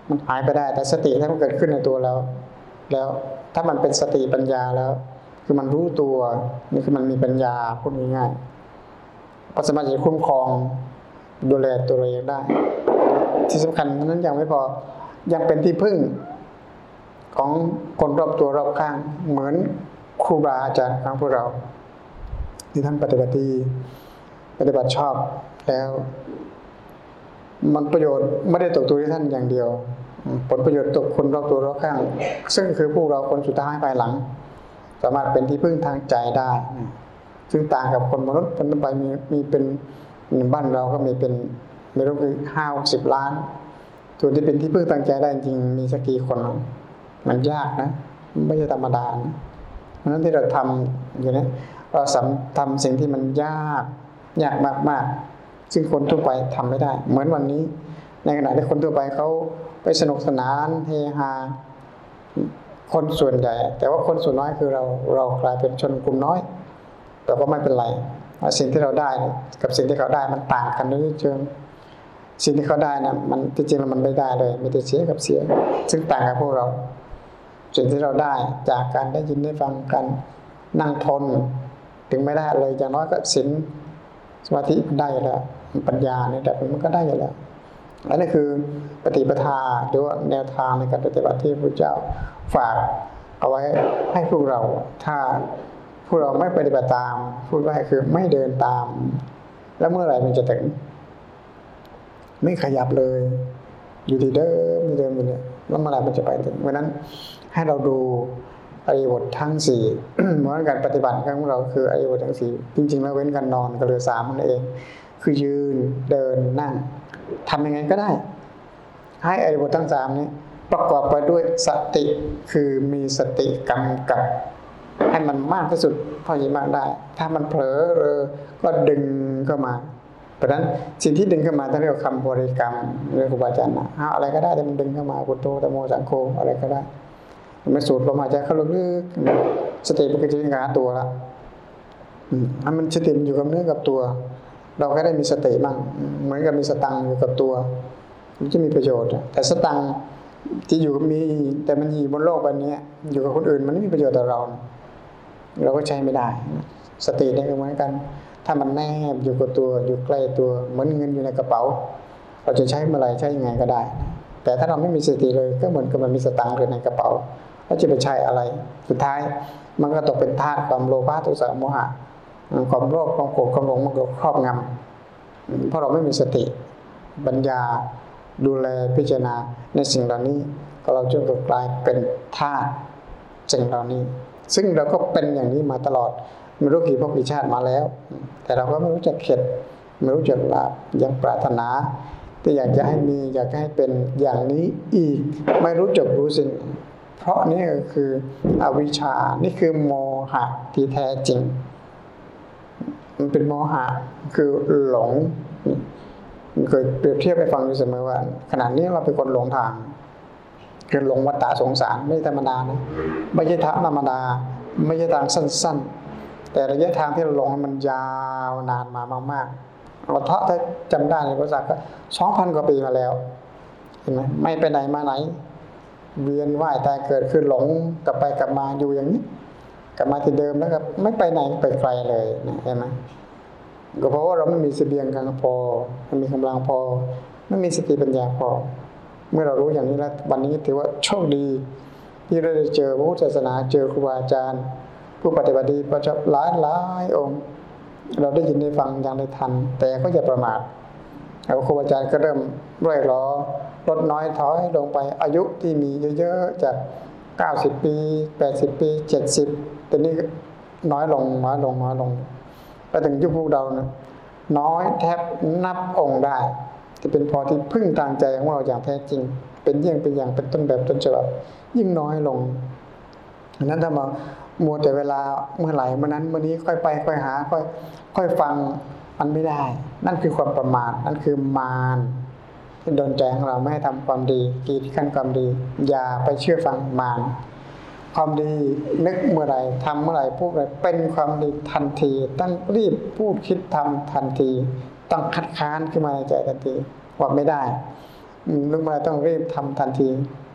มันหายไปได้ แต่สติถ้ามันเกิดขึ้นในตัวแล้ว แล้วถ้ามันเป็นสติปัญญาแล้ว คือมันรู้ตัวนี่คือมันมีปัญญาพูดง่ายๆก็สมารถจะคุ้มครองดูแลตัวเองได้ ที่สำคัญนั้นยังไม่พอยังเป็นที่พึ่งของคนรอบตัวรอบข้าง เหมือนครูบาอาจารย์ของพวกเรา ที่ท่านปฏิบัติดีปฏิบัติชอบแล้ว มันประโยชน์ไม่ได้ตกตัวที่ท่านอย่างเดียว ผลประโยชน์ตกคนรอบตัวรอบข้าง ซึ่งคือพวกเราคนสุดท้ายภายหลัง สามารถเป็นที่พึ่งทางใจได้ ซึ่งต่างกับคนมนุษย์คนไปมีมีเป็นบ้านเราก็มีเป็นไม่รู้คือห้าสิบล้านส่วนที่เป็นที่พึ่งทางใจได้จริงมีสักกี่คน มันยากนะไม่ใช่ธรรมดานะเพราะนั้นที่เราทำอยู่นี้เราสำทำสิ่งที่มันยากยากมากๆ ซึ่งคนทั่วไปทำไม่ได้ เหมือนวันนี้ ในขณะที่คนทั่วไปเขา ไปสนุกสนานเฮฮาคนส่วนใหญ่ แต่ว่าคนส่วนน้อยคือเราเรากลายเป็นชนกลุ่มน้อย แต่ก็ไม่เป็นไรสิ่งที่เราได้กับสิ่งที่เขาได้มันต่างกันด้วยเชิงสิ่งที่เขาได้นะมันที่จริงแล้วมันไม่ได้เลยมีแต่เสียกับเสีย ซึ่งต่างกับพวกเรา สิ่งที่เราได้จากการได้ยินได้ฟังกันนั่งทน ถึงไม่ได้เลยอย่างน้อยก็ศีลสมาธิได้แล้วปัญญาเนี่ยแต่มันก็ได้อยู่แล้ว อันนี้คือปฏิปทาหรือว่าแนวทางในการปฏิบัติที่พระเจ้าฝากเอาไว้ให้พวกเรา ถ้าพวกเราไม่ปฏิบัติตาม พูดว่าคือไม่เดินตาม แล้วเมื่อไหร่มันจะถึง ไม่ขยับเลย อยู่ที่เดิมที่เดิมอยู่เนี่ยแล้วเมื่อไหร่มันจะไปถึงเพราะนั้นให้เราดูอริบททั้งสี่เหมือนการปฏิบัติของเราคืออริบททั้งสี่จริงๆแล้วเว้นการนอนก็เหลือสามนั่นเอง คือยืนเดินนั่ง ทำยังไงก็ได้ ให้อริบททั้งสามนี้ ประกอบไปด้วยสติคือมีสติกำกับ ให้มันมากที่สุดพอจะมากได้ ถ้ามันเผลอเออก็ดึงเข้ามา เพราะฉะนั้นสิ่งที่ดึงเข้ามาต้องเรียกคำบริกรรมเรียกครูบาอาจารย์นะอะไรก็ได้ที่มันดึงเข้ามาพุทโธตโมสังโฆอะไรก็ได้มันสูดลมหายใจเข้าลึกๆสติมันก็จะหาตัวละถ้ามันสติมันอยู่กับเนื้อกับตัว เราก็ได้มีสติบ้างเหมือนกับมีสตังอยู่กับตัว มันจะมีประโยชน์ แต่สตังที่อยู่มีแต่มันอยู่บนโลกใบนี้อยู่กับคนอื่น มันไม่มีประโยชน์ต่อเรา เราก็ใช้ไม่ได้ สติเนี่ยเหมือนกัน ถ้ามันแนบอยู่กับตัวอยู่ใกล้ตัวเหมือนเงินอยู่ในกระเป๋า เราจะใช้เมื่อไรใช้ยังไงก็ได้ แต่ถ้าเราไม่มีสติเลยก็เหมือนกับมันมีสตางค์อยู่ในกระเป๋าแล้วจะไปใช้อะไร สุดท้ายมันก็ตกเป็นทาสความโลภะโทสะโมหะ ความโลภความโกรธความหลงมันก็ครอบงำเพราะเราไม่มีสติปัญญาดูแลพิจารณาในสิ่งเหล่านี้ก็เราจึงกลายเป็นทาสสิ่งเหล่านี้ ซึ่งเราก็เป็นอย่างนี้มาตลอดไม่รู้กี่พกี่ชาติมาแล้ว แต่เราก็ไม่รู้จักเข็ดไม่รู้จักลาบยังปรารถนาที่อยากจะให้มีอยากให้เป็นอย่างนี้อีก ไม่รู้จักรู้สิ่งเพราะนี่ก็คืออวิชชานี่คือโมหะที่แท้จริง มันเป็นโมหะคือหลงเคยเปรียบเทียบไปฟังอยู่เสมอว่าขณะนี้เราเป็นคนหลงทางคือหลงวัฏฏะสงสารไม่ธรรมดานะไม่ใช่ทางธรรมดา ไม่ใช่ทางสั้น ๆ แต่ระยะทางที่เราหลงมันยาวนานมามากๆเราเทาถ้าจำได้ในภาษาก็สองพันกว่าปีมาแล้วเห็นไหมไม่ไปไหนมาไหน เวียนว่ายตายเกิดคือหลงกลับไปกลับมาอยู่อย่างนี้ กลับมาที่เดิมแล้วก็ไม่ไปไหนไปไกลเลยเห็นไหมก็เพราะว่าเราไม่มีเสบียงกำลังพอไม่มีกำลังพอ ไม่มีสติปัญญาพอ เมื่อเรารู้อย่างนี้แล้ววันนี้ถือว่าโชคดี ที่เราได้เจอพระพุทธศาสนาเจอครูบาอาจารย์ ผู้ปฏิบัติดีประจับหลายหลายองค์ เราได้ยินได้ฟังอย่างได้ทัน แต่ก็อย่าประมาทแล้วครูบาอาจารย์ก็เริ่มร่อยล้อลดน้อยถอยลงไปอายุที่มีเยอะๆจาก 90 ปี 80 ปี 70ตอนนี้น้อยลงน้อยลงน้อยลงไปถึงยุคพวกเรานะน้อยแทบนับองค์ได้ ที่เป็นพอที่พึ่งทางใจของเราอย่างแท้จริง เป็นเยี่ยงเป็นอย่างเป็นต้นแบบต้นฉบับยิ่งน้อยลงดังนั้นถ้ามามัวแต่เวลาเมื่อไหร่เมื่อนั้นเมื่อนี้ค่อยไปค่อยหาค่อยค่อยฟังมันไม่ได้ นั่นคือความประมาทนั่นคือมาร ดนใจของเราไม่ให้ทำความดีกีดขั้นความดี อย่าไปเชื่อฟังมารความดีนึกเมื่อไหร่ทำเมื่อไหร่พูดเมื่อไรเป็นความดีทันที ต้องรีบพูดคิดทำทันที ต้องคัดค้านขึ้นมาในใจทันทีว่าไม่ได้นึกเมื่อไหร่ต้องรีบทำทันที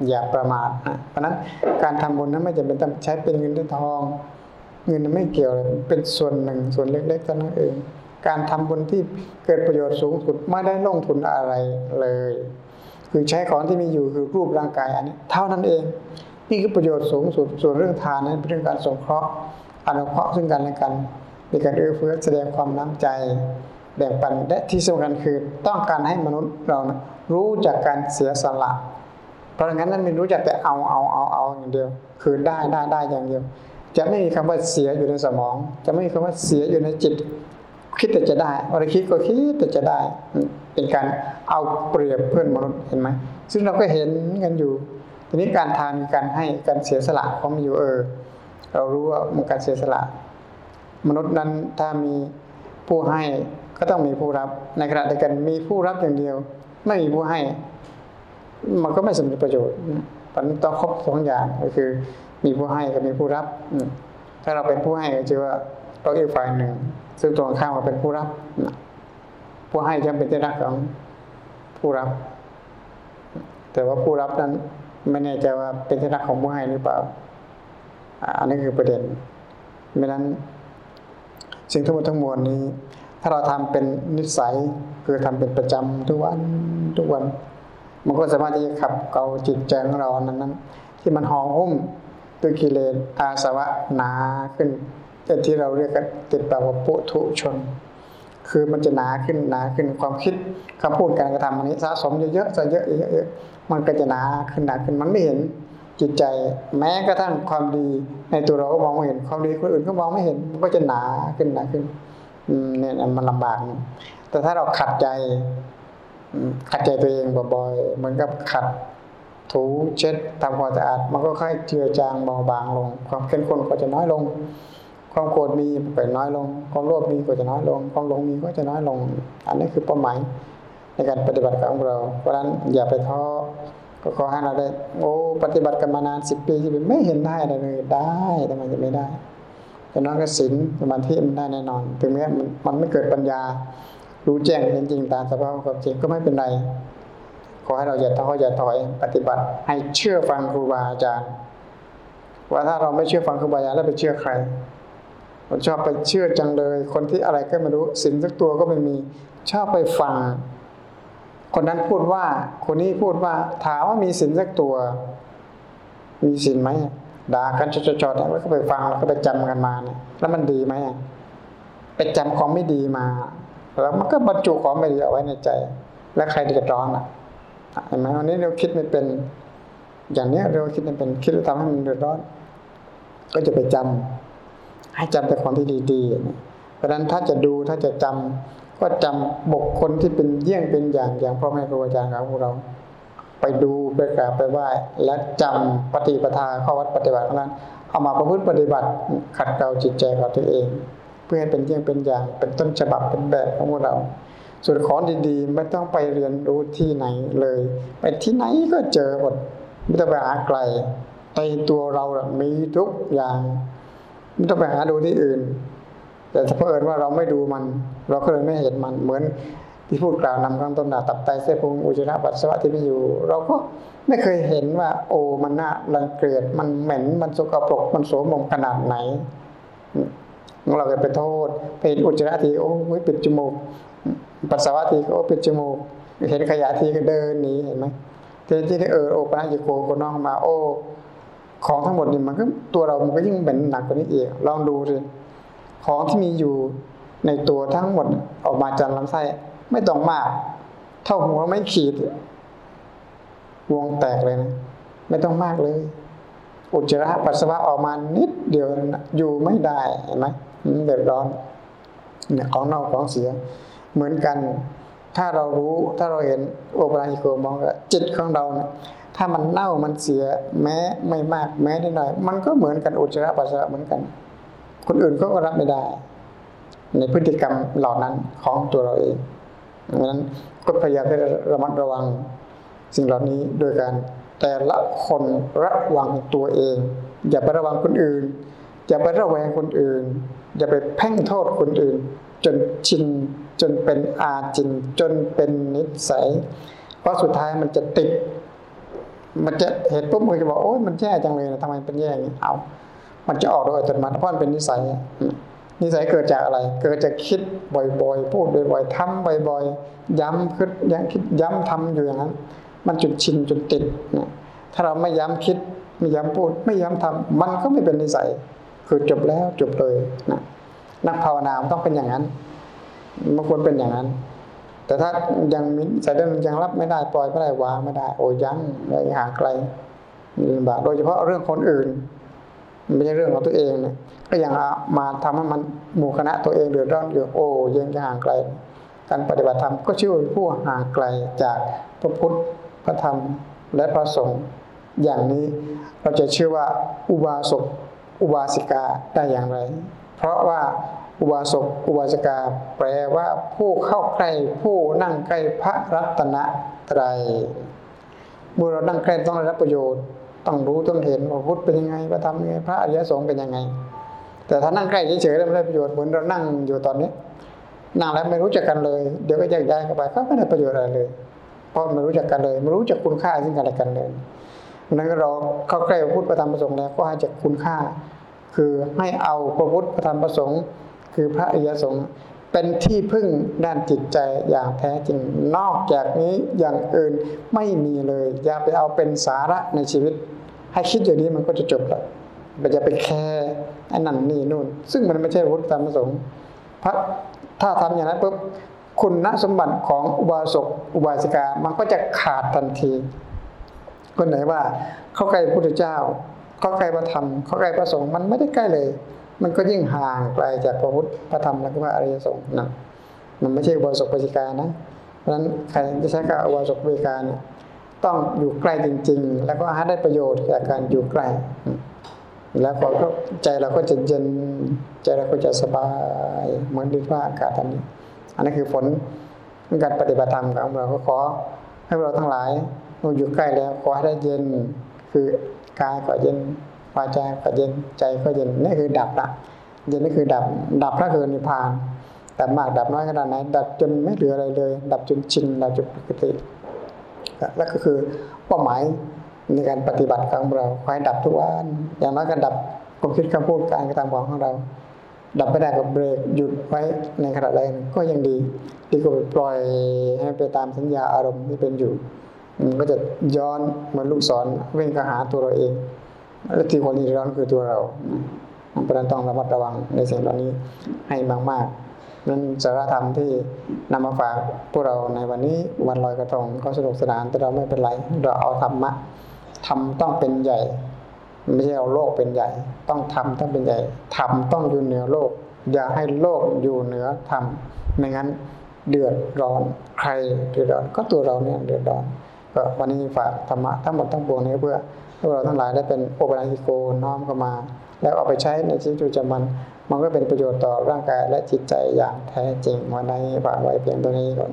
อย่าประมาทนะเพราะนั้นการทำบุญนั้นไม่จำเป็นต้องใช้เป็นเงินเป็นทอง เงินไม่เกี่ยวเลยเป็นส่วนหนึ่งส่วนเล็กๆเท่านั้นเอง การทำบุญที่เกิดประโยชน์สูงสุดไม่ได้ลงทุนอะไรเลย คือใช้ของที่มีอยู่คือรูปร่างกายอันนี้ เท่านั้นเอง นี่คือประโยชน์สูงสุด ส่วนเรื่องทานนั้นเป็นเรื่องการสงเคราะห์อนุเคราะห์ซึ่งกันและกันมีการเอื้อเฟื้อแสดงความน้ำใจแบ่งปันและที่สำคัญคือต้องการให้มนุษย์เรานะรู้จากการเสียสละ เพราะงั้นนั้นไม่รู้จักแต่เอาเอาเอาเอาอย่างเดียว คือได้ได้ได้อย่างเดียว จะไม่มีคำว่าเสียอยู่ในสมอง จะไม่มีคำว่าเสียอยู่ในจิต คิดแต่จะได้วันคิดก็คิดแต่จะได้ เป็นการเอาเปรียบเพื่อนมนุษย์เห็นไหมซึ่งเราก็เห็นกันอยู่ ทีนี้การทานการให้การเสียสละของมันอยู่เออ เรารู้ว่ามันการเสียสละ มนุษย์นั้นถ้ามีผู้ให้ก็ต้องมีผู้รับ ในขณะเดียวกันมีผู้รับอย่างเดียว ไม่มีผู้ให้ มันก็ไม่สมประโยชน์มันต้องครบสองอย่างก็คือ มีผู้ให้กับมีผู้รับถ้าเราเป็นผู้ให้ก็ชื่อว่าเราอีกฝ่ายหนึ่ง ซึ่งตรงข้ามมาเป็นผู้รับผู้ให้จำเป็นที่รักของผู้รับ แต่ว่าผู้รับนั้นไม่แน่ใจว่าเป็นที่รักของผู้ให้หรือเปล่า อันนี้คือประเด็นไม่นั้น สิ่งทั้งหมดทั้งมวลนี้ ถ้าเราทำเป็นนิสัยคือทำเป็นประจำทุกวันทุกวันมันก็สามารถที่จะขับเกาจิตใจของเรานั้นนั้นที่มันห่อหุ้มด้วยกิเลสอาสวะหนาขึ้น แต่ที่เราเรียกกันติดปากว่าปุถุชน คือมันจะหนาขึ้นหนาขึ้นความคิดคำพูดการกระทำอันนี้สะสมเยอะๆจะเยอะเยอะๆมันก็จะหนาขึ้นหนาขึ้นมันไม่เห็นจิตใจ แม้กระทั่งความดีในตัวเราก็มองไม่เห็นความดีคนอื่นก็มองไม่เห็น มันก็จะหนาขึ้นหนาขึ้นเนี่ยมันลำบาก แต่ถ้าเราขัดใจขัดใจตัวเองบ่อยๆเหมือนกับขัดถูเช็ดทำความสะอาดมันก็ค่อยเจือจางเบาบางลง ความเข้มข้นก็จะน้อยลง ความโกรธมีก็จะน้อยลง ความโลภมีก็จะน้อยลง ความหลงมีก็จะน้อยลง อันนี้คือเป้าหมายในการปฏิบัติของเรา เพราะฉะนั้นอย่าไปท้อก็ขอให้เราได้โอ้ปฏิบัติกันมานานสิบปีที่ไม่เห็นได้อะไรเลยได้แต่มันจะไม่ได้แต่น้องก็ศีลสมาธิมันได้แน่นอน ถึงแม้มันมันไม่เกิดปัญญา รู้แจ้งเห็นจริงตามสภาพความจริงก็ไม่เป็นไร ขอให้เราอย่าท้ออย่าถอย ปฏิบัติให้เชื่อฟังครูบาอาจารย์ว่าถ้าเราไม่เชื่อฟังครูบาอาจารย์แล้วไปเชื่อใคร ผมชอบไปเชื่อจังเลย คนที่อะไรก็ไม่รู้สินสักตัวก็ไม่มีชอบไปฟัง คนนั้นพูดว่า คนนี้พูดว่า ถามว่ามีสินสักตัว มีสินไหมด่ากันจอดๆแล้วก็ไปฟังแล้วก็ไปจำกันมาเนี่ยแล้วมันดีไหมไปจำของไม่ดีมา แล้วมันก็บรรจุของไม่ดีเอาไว้ในใจ แล้วใครจะร้อนอะเห็นไหมวันนี้เราคิดไม่เป็น อย่างเนี้ยเราคิดไม่เป็นคิดแล้วทำให้มันเดือดร้อน ก็จะไปจำ ให้จำแต่ความที่ดีๆ เพราะฉะนั้นถ้าจะดูถ้าจะจำก็จำบุคคลที่เป็นเยี่ยงเป็นอย่างอย่างพ่อแม่ครูอาจารย์ของพวกเรา ไปดูไปกราบไปไหว้และจำปฏิปทาข้อวัดปฏิบัตินั้นเอามาประพฤติปฏิบัติขัดเกลาจิตใจของตัวเอง เพื่อให้เป็นเยี่ยงเป็นอย่างเป็นต้นฉบับเป็นแบบของพวกเราส่วนของดีๆ ไม่ต้องไปเรียนรู้ที่ไหนเลย ไปที่ไหนก็เจอหมดไม่ต้องไปหาไกลในตัวเราน่ะมีทุกอย่าง ไม่ต้องไปหาดูที่อื่น แต่ถ้าเอิญว่าเราไม่ดูมัน เราก็เลยไม่เห็นมันเหมือนที่พูดกล่าวนำข้างต้นหนาตับไตเส้นพุงอุจจาระปัสสาวะที่มีอยู่ เราก็ไม่เคยเห็นว่า โอ้มันน่ารังเกียจมันเหม็นมันสกปรกมันโสมมขนาดไหนเราก็ไปโทษไปเห็นอุจจาระทีโอ้ยปิดจมูกปัสสาวะทีก็โอ้ปิดจมูก เห็นขยะทีก็เดินหนีเห็นไหมทีที่ได้เออโอปนัญญโกโกน้องมา โอ้ ของทั้งหมดนี่มันก็ตัวเรามันก็ยิ่งเป็นหนักกว่านี้อีกลองดูสิของที่มีอยู่ในตัวทั้งหมดออกมาจากลำไส้ไม่ต้องมาก เท่าหัวไม่ขีด วงแตกเลยนะ ไม่ต้องมากเลย อุจจาระปัสสาวะออกมานิดเดียวนะอยู่ไม่ได้เห็นไหมเดือดร้อนเนี่ยของเน่าของเสีย เหมือนกัน ถ้าเรารู้ถ้าเราเห็นโอปราหิโกมองว่าจิตของเราเนี่ย ถ้ามันเน่ามันเสียแม้ไม่มากแม้นิดหน่อย มันก็เหมือนกันอุจจาระปัสสาวะเหมือนกัน คนอื่นก็รับไม่ได้ ในพฤติกรรมเหล่านั้นของตัวเราเองดังนั้นก็พยายามให้ระมัดระวัง สิ่งเหล่านี้โดยการแต่ละคนระวังตัวเอง อย่าไประวังคนอื่น อย่าไประแวงคนอื่น อย่าไปแพ่งโทษคนอื่น จนชินจนเป็นอาจินจนเป็นนิสัย เพราะสุดท้ายมันจะติด มันจะเห็นปุ๊บมันจะบอกโอ้ยมันแย่จังเลยนะทำไมเป็นแย่อย่างนี้เอา มันจะออกโดยอัตโนมัติเพราะมันเป็นนิสัยนิสัยเกิดจากอะไร เกิดจากคิดบ่อยๆ พูดบ่อยๆทำบ่อยๆ ย้ำคิดย้ำคิดย้ำทำอยู่อย่างนั้น มันจนชินจนติดนะถ้าเราไม่ย้ำคิด ไม่ย้ำพูด ไม่ย้ำทำมันก็ไม่เป็นนิสัย คือจบแล้วจบเลยนะนักภาวนาต้องเป็นอย่างนั้นมันควรเป็นอย่างนั้น แต่ถ้ายังมิสายเดิมยังรับไม่ได้ปล่อยไม่ได้วางไม่ได้ โอ้ยังเลยห่างไกลลำบากโดยเฉพาะเรื่องคนอื่นไม่ใช่เรื่องของตัวเองเนี่ยก็ยังมาทำให้มันหมู่คณะตัวเองเดือดร้อนอยู่โอ้ยังจะห่างไกลการปฏิบัติธรรมก็ชื่อผู้ห่างไกลจากพระพุทธพระธรรมและพระสงฆ์อย่างนี้เราจะเชื่อว่าอุบาสกอุบาสิกาได้อย่างไร เพราะว่า อุบาสกอุบาสิกา แปลว่าผู้เข้าใกล้ผู้นั่งใกล้พระรัตนตรัยเมื่อเรานั่งใกล้ต้องได้รับประโยชน์ต้องรู้ต้องเห็นว่าพุทธเป็นยังไงพระธรรมยังไงพระอริยสงฆ์เป็นยังไง แต่ถ้านั่งใกล้เฉยๆแล้วไม่ได้ประโยชน์เหมือนเรานั่งอยู่ตอนนี้นั่งแล้วไม่รู้จักกันเลย เดี๋ยวก็แยกย้ายกันไปก็ไม่ได้ประโยชน์อะไรเลย เพราะไม่รู้จักกันเลยไม่รู้จักคุณค่าซึ่งกันและกันเลยนั้นเราเข้าใกล้พระพุทธพระธรรมพระสงฆ์แล้วก็ให้จักคุณค่า คือให้เอาพระพุทธพระธรรมพระสงฆ์ คือพระอริยสงฆ์เป็นที่พึ่งด้านจิตใจอย่างแท้จริง นอกจากนี้อย่างอื่นไม่มีเลย อย่าไปเอาเป็นสาระในชีวิต ให้คิดอย่างนี้มันก็จะจบแล้วมันจะไปแคร์ไอ้นั่นนี่นู่น ซึ่งมันไม่ใช่พุทธธรรมสงค์พระถ้าทำอย่างนั้นปุ๊บคุณสมบัติของอุบาสกอุบาสิกามันก็จะขาดทันที คนไหนว่า เข้าใกล้พระพุทธเจ้า เข้าใกล้พระธรรมเข้าใกล้พระสงฆ์มันไม่ได้ใกล้เลย มันก็ยิ่งห่างไกลจากพระพุทธพระธรรมและพระอริยสงฆ์นะมันไม่ใช่อุบาสกอุบาสิกานะเพราะฉะนั้นใครจะใช้กับอุบาสกอุบาสิกาเนี่ยต้องอยู่ใกล้จริง ๆ แล้วก็หาได้ประโยชน์จากการอยู่ใกล้ แล้วก็ใจเราก็จะเย็นใจเราก็จะสบายเหมือนดินว่าอากาศตอนนี้ อันนี้คือผลของการปฏิบัติธรรมของเราก็ขอให้เราทั้งหลายเราอยู่ใกล้แล้วขอให้ได้เย็นคือกายก็เย็น วาจาก็เย็นใจก็เย็นนี่คือดับละเย็นนี่คือดับ ดับก็คือนิพพานดับมากดับน้อยขนาดไหนดับจนไม่เหลืออะไรเลย ดับจนชินดับจนปกติแล้วก็คือเป้าหมายในการปฏิบัติของเราคอยดับทุกวันอย่างน้อยก็ดับความคิดคำพูดการกระทำของเรา ดับไม่ได้ก็เบรกหยุดไว้ในขณะใดก็ยังดีดีกว่าปล่อยให้ไปตามสัญญาอารมณ์ที่เป็นอยู่มันก็จะย้อนเหมือนลูกศรเว่งกระหาตัวเราเอง และที่คนนี้ร้อนคือตัวเราเพราะนั้นต้องระมัดระวังในสิ่งเหล่านี้ให้มากๆนั้นสารธรรมที่นำมาฝากพวกเราในวันนี้วันลอยกระทงก็สนุกสนานแต่เราไม่เป็นไรเราเอาธรรมะทำต้องเป็นใหญ่ ไม่ใช่เอาโลกเป็นใหญ่ ต้องทำต้องเป็นใหญ่ทำต้องอยู่เหนือโลก อย่าให้โลกอยู่เหนือธรรมไม่งั้นเดือดร้อนใครเดือดร้อนก็ตัวเราเนี่ยเดือดร้อนก็วันนี้ฝากธรรมะทั้งหมดทั้งปวงนี้เพื่อ พวกเราทั้งหลายได้เป็นโอปราหิโกน้อมเข้ามา แล้วเอาไปใช้ในชีวิตประจำวันมันก็เป็นประโยชน์ต่อร่างกายและจิตใจอย่างแท้จริงวันนี้ฝากไว้เพียงตัวนี้ก่อน